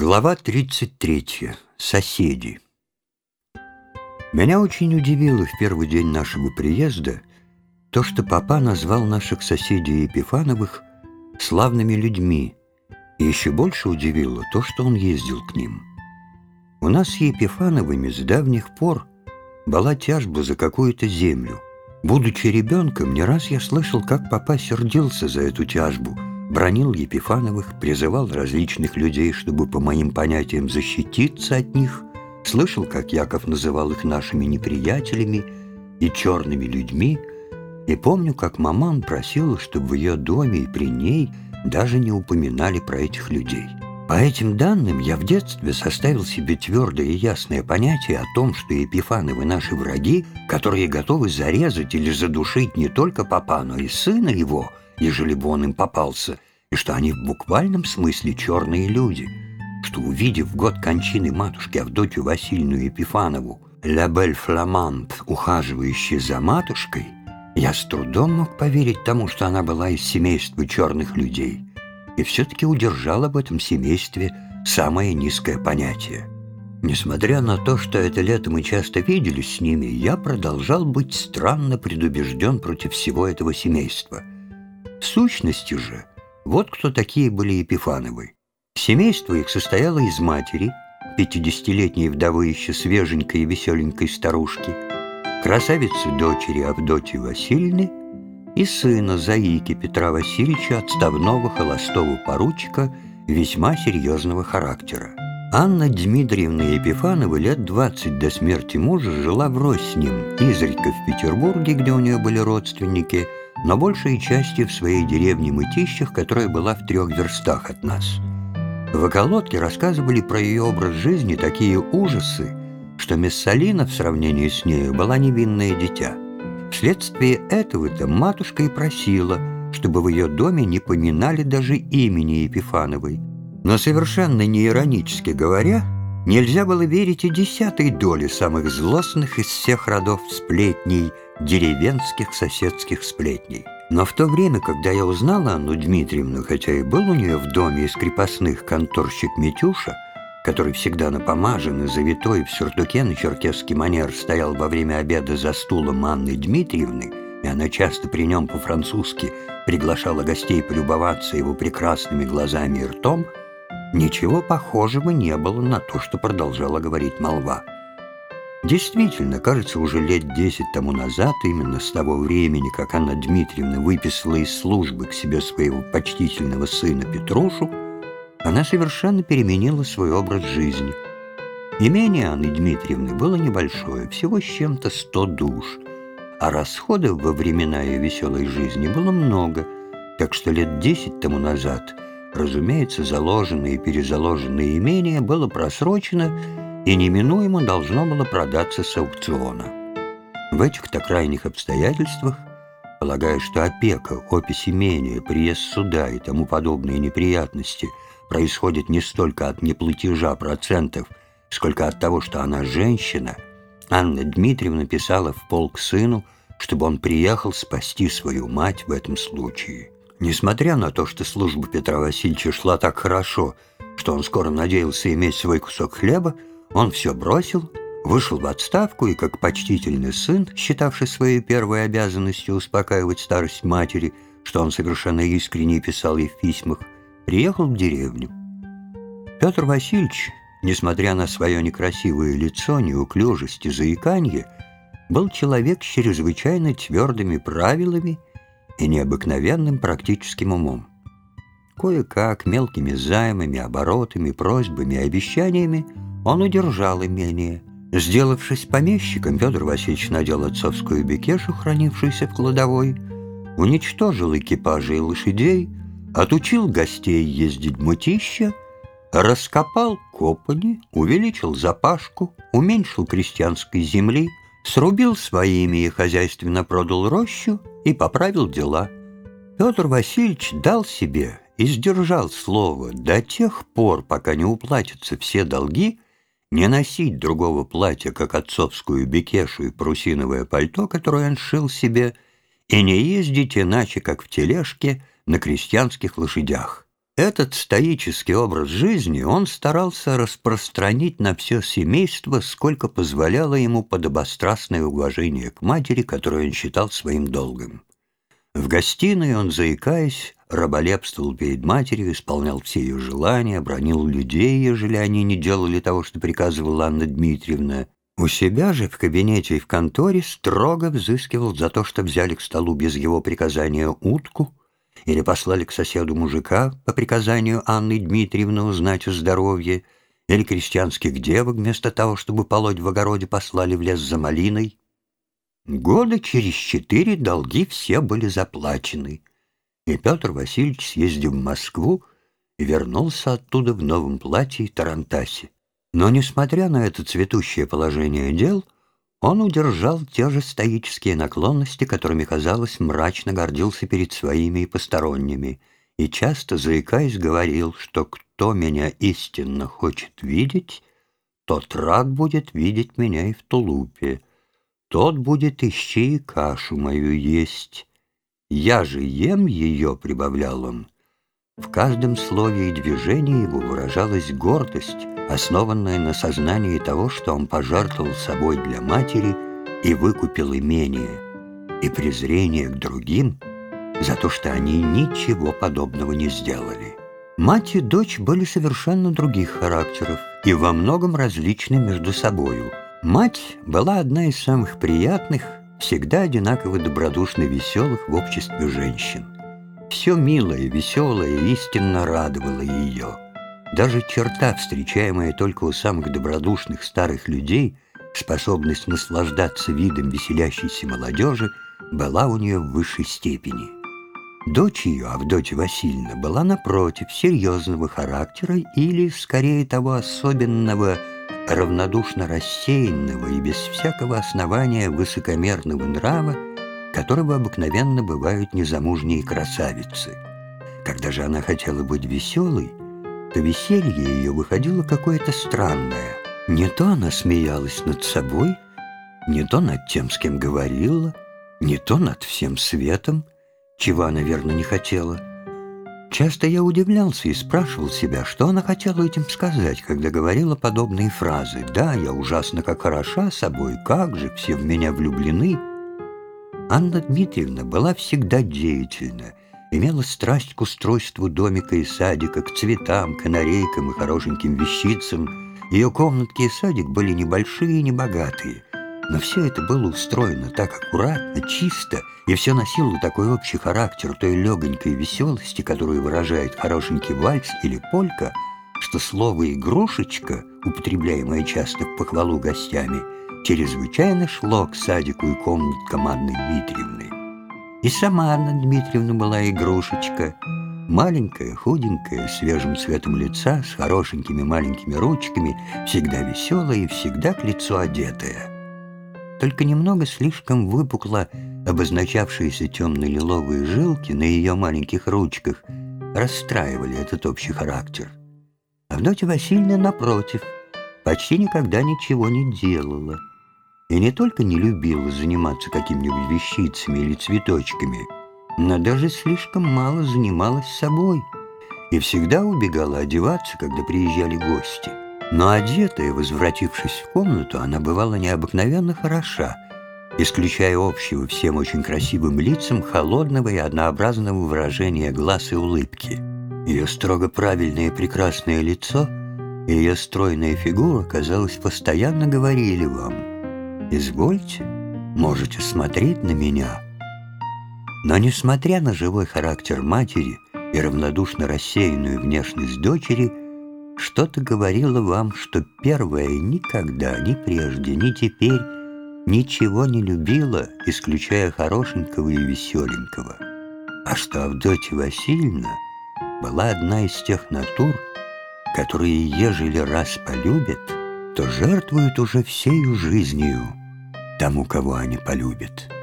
Глава 33. Соседи. Меня очень удивило в первый день нашего приезда то, что папа назвал наших соседей Епифановых славными людьми, и еще больше удивило то, что он ездил к ним. У нас с Епифановыми с давних пор была тяжба за какую-то землю. Будучи ребенком, не раз я слышал, как папа сердился за эту тяжбу – бронил Епифановых, призывал различных людей, чтобы, по моим понятиям, защититься от них, слышал, как Яков называл их нашими неприятелями и черными людьми, и помню, как маман просила, чтобы в ее доме и при ней даже не упоминали про этих людей. По этим данным я в детстве составил себе твердое и ясное понятие о том, что Епифановы наши враги, которые готовы зарезать или задушить не только папа, но и сына его – ежели бы он им попался, и что они в буквальном смысле черные люди, что, увидев год кончины матушки Авдотью Васильевну Епифанову, «Ля Бель Фламант», ухаживающая за матушкой, я с трудом мог поверить тому, что она была из семейства черных людей, и все-таки удержал об этом семействе самое низкое понятие. Несмотря на то, что это лето мы часто виделись с ними, я продолжал быть странно предубежден против всего этого семейства – в сущности же, вот кто такие были Епифановы. Семейство их состояло из матери, пятидесятилетней вдовы еще свеженькой и веселенькой старушки, красавицы дочери Авдотьи Васильевны и сына Заики Петра Васильевича, отставного холостого поручика весьма серьезного характера. Анна Дмитриевна Епифанова лет 20 до смерти мужа жила врозь с ним, изредка в Петербурге, где у нее были родственники – но большей частью в своей деревне Мытищах, которая была в трех верстах от нас. В околотке рассказывали про ее образ жизни такие ужасы, что Мессалина в сравнении с нею была невинное дитя. Вследствие этого-то матушка и просила, чтобы в ее доме не поминали даже имени Епифановой. Но совершенно неиронически говоря, нельзя было верить и десятой доли самых злостных из всех родов сплетней – деревенских соседских сплетней. Но в то время, когда я узнала Анну Дмитриевну, хотя и был у нее в доме из крепостных конторщик Митюша, который всегда напомажен и завитой в сюртуке на черкесский манер стоял во время обеда за стулом Анны Дмитриевны, и она часто при нем по-французски приглашала гостей полюбоваться его прекрасными глазами и ртом, ничего похожего не было на то, что продолжала говорить молва. Действительно, кажется, уже лет десять тому назад, именно с того времени, как Анна Дмитриевна выписала из службы к себе своего почтительного сына Петрушу, она совершенно переменила свой образ жизни. Имение Анны Дмитриевны было небольшое, всего с чем-то сто душ, а расходов во времена ее веселой жизни было много, так что лет десять тому назад, разумеется, заложенное и перезаложенное имение было просрочено и неминуемо должно было продаться с аукциона. В этих-то крайних обстоятельствах, полагая, что опека, опись имения, приезд суда и тому подобные неприятности происходят не столько от неплатежа процентов, сколько от того, что она женщина, Анна Дмитриевна писала в полк сыну, чтобы он приехал спасти свою мать в этом случае. Несмотря на то, что служба Петра Васильевича шла так хорошо, что он скоро надеялся иметь свой кусок хлеба, он все бросил, вышел в отставку и, как почтительный сын, считавший своей первой обязанностью успокаивать старость матери, что он совершенно искренне писал ей в письмах, приехал в деревню. Петр Васильевич, несмотря на свое некрасивое лицо, неуклюжесть и заиканье, был человек с чрезвычайно твердыми правилами и необыкновенным практическим умом. Кое-как мелкими займами, оборотами, просьбами и обещаниями – он удержал имение. Сделавшись помещиком, Федор Васильевич надел отцовскую бекешу, хранившуюся в кладовой, уничтожил экипажи и лошадей, отучил гостей ездить мутища, раскопал копани, увеличил запашку, уменьшил крестьянской земли, срубил своими и хозяйственно продал рощу и поправил дела. Петр Васильевич дал себе и сдержал слово до тех пор, пока не уплатятся все долги, не носить другого платья, как отцовскую бекешу и прусиновое пальто, которое он шил себе, и не ездить иначе, как в тележке на крестьянских лошадях. Этот стоический образ жизни он старался распространить на все семейство, сколько позволяло ему подобострастное уважение к матери, которую он считал своим долгом. В гостиной он, заикаясь, раболепствовал перед матерью, исполнял все ее желания, бронил людей, ежели они не делали того, что приказывала Анна Дмитриевна. У себя же в кабинете и в конторе строго взыскивал за то, что взяли к столу без его приказания утку, или послали к соседу мужика по приказанию Анны Дмитриевны узнать о здоровье, или крестьянских девок вместо того, чтобы полоть в огороде, послали в лес за малиной. Года через четыре долги все были заплачены, и Петр Васильевич съездил в Москву и вернулся оттуда в новом платье и тарантасе. Но, несмотря на это цветущее положение дел, он удержал те же стоические наклонности, которыми, казалось, мрачно гордился перед своими и посторонними, и часто, заикаясь, говорил, что кто меня истинно хочет видеть, тот рад будет видеть меня и в тулупе, тот будет ищи и кашу мою есть. Я же ем ее, — прибавлял он. В каждом слове и движении его выражалась гордость, основанная на сознании того, что он пожертвовал собой для матери и выкупил имение, и презрение к другим за то, что они ничего подобного не сделали. Мать и дочь были совершенно других характеров и во многом различны между собою. Мать была одна из самых приятных, всегда одинаково добродушно веселых в обществе женщин. Все милое, веселое истинно радовало ее – даже черта, встречаемая только у самых добродушных старых людей, способность наслаждаться видом веселящейся молодежи, была у нее в высшей степени. Дочь ее, Авдотья Васильевна, была, напротив, серьезного характера или, скорее того, особенного, равнодушно рассеянного и без всякого основания высокомерного нрава, которого обыкновенно бывают незамужние красавицы. Когда же она хотела быть веселой, то веселье ее выходило какое-то странное. Не то она смеялась над собой, не то над тем, с кем говорила, не то над всем светом, чего она, верно, не хотела. Часто я удивлялся и спрашивал себя, что она хотела этим сказать, когда говорила подобные фразы. «Да, я ужасно как хороша собой, как же, все в меня влюблены». Анна Дмитриевна была всегда деятельна, имела страсть к устройству домика и садика, к цветам, канарейкам и хорошеньким вещицам. Ее комнатки и садик были небольшие и небогатые, но все это было устроено так аккуратно, чисто, и все носило такой общий характер той легонькой веселости, которую выражает хорошенький вальс или полька, что слово «игрушечка», употребляемое часто в похвалу гостями, чрезвычайно шло к садику и комнаткам Анны Дмитриевны. И сама Анна Дмитриевна была игрушечка, маленькая, худенькая, свежим цветом лица, с хорошенькими маленькими ручками, всегда веселая и всегда к лицу одетая. Только немного слишком выпукло обозначавшиеся темно-лиловые жилки на ее маленьких ручках расстраивали этот общий характер. Авдотья Васильевна, напротив, почти никогда ничего не делала — и не только не любила заниматься какими-нибудь вещицами или цветочками, но даже слишком мало занималась собой и всегда убегала одеваться, когда приезжали гости. Но одетая, возвратившись в комнату, она бывала необыкновенно хороша, исключая общего всем очень красивым лицам холодного и однообразного выражения глаз и улыбки. Ее строго правильное и прекрасное лицо и ее стройная фигура, казалось, постоянно говорили вам – Извольте, можете смотреть на меня. Но несмотря на живой характер матери и равнодушно рассеянную внешность дочери, что-то говорило вам, что первая никогда, ни прежде, ни теперь ничего не любила, исключая хорошенького и веселенького. А что Авдотья Васильевна была одна из тех натур, которые, ежели раз полюбят, то жертвуют уже всею жизнью тому, кого они полюбят.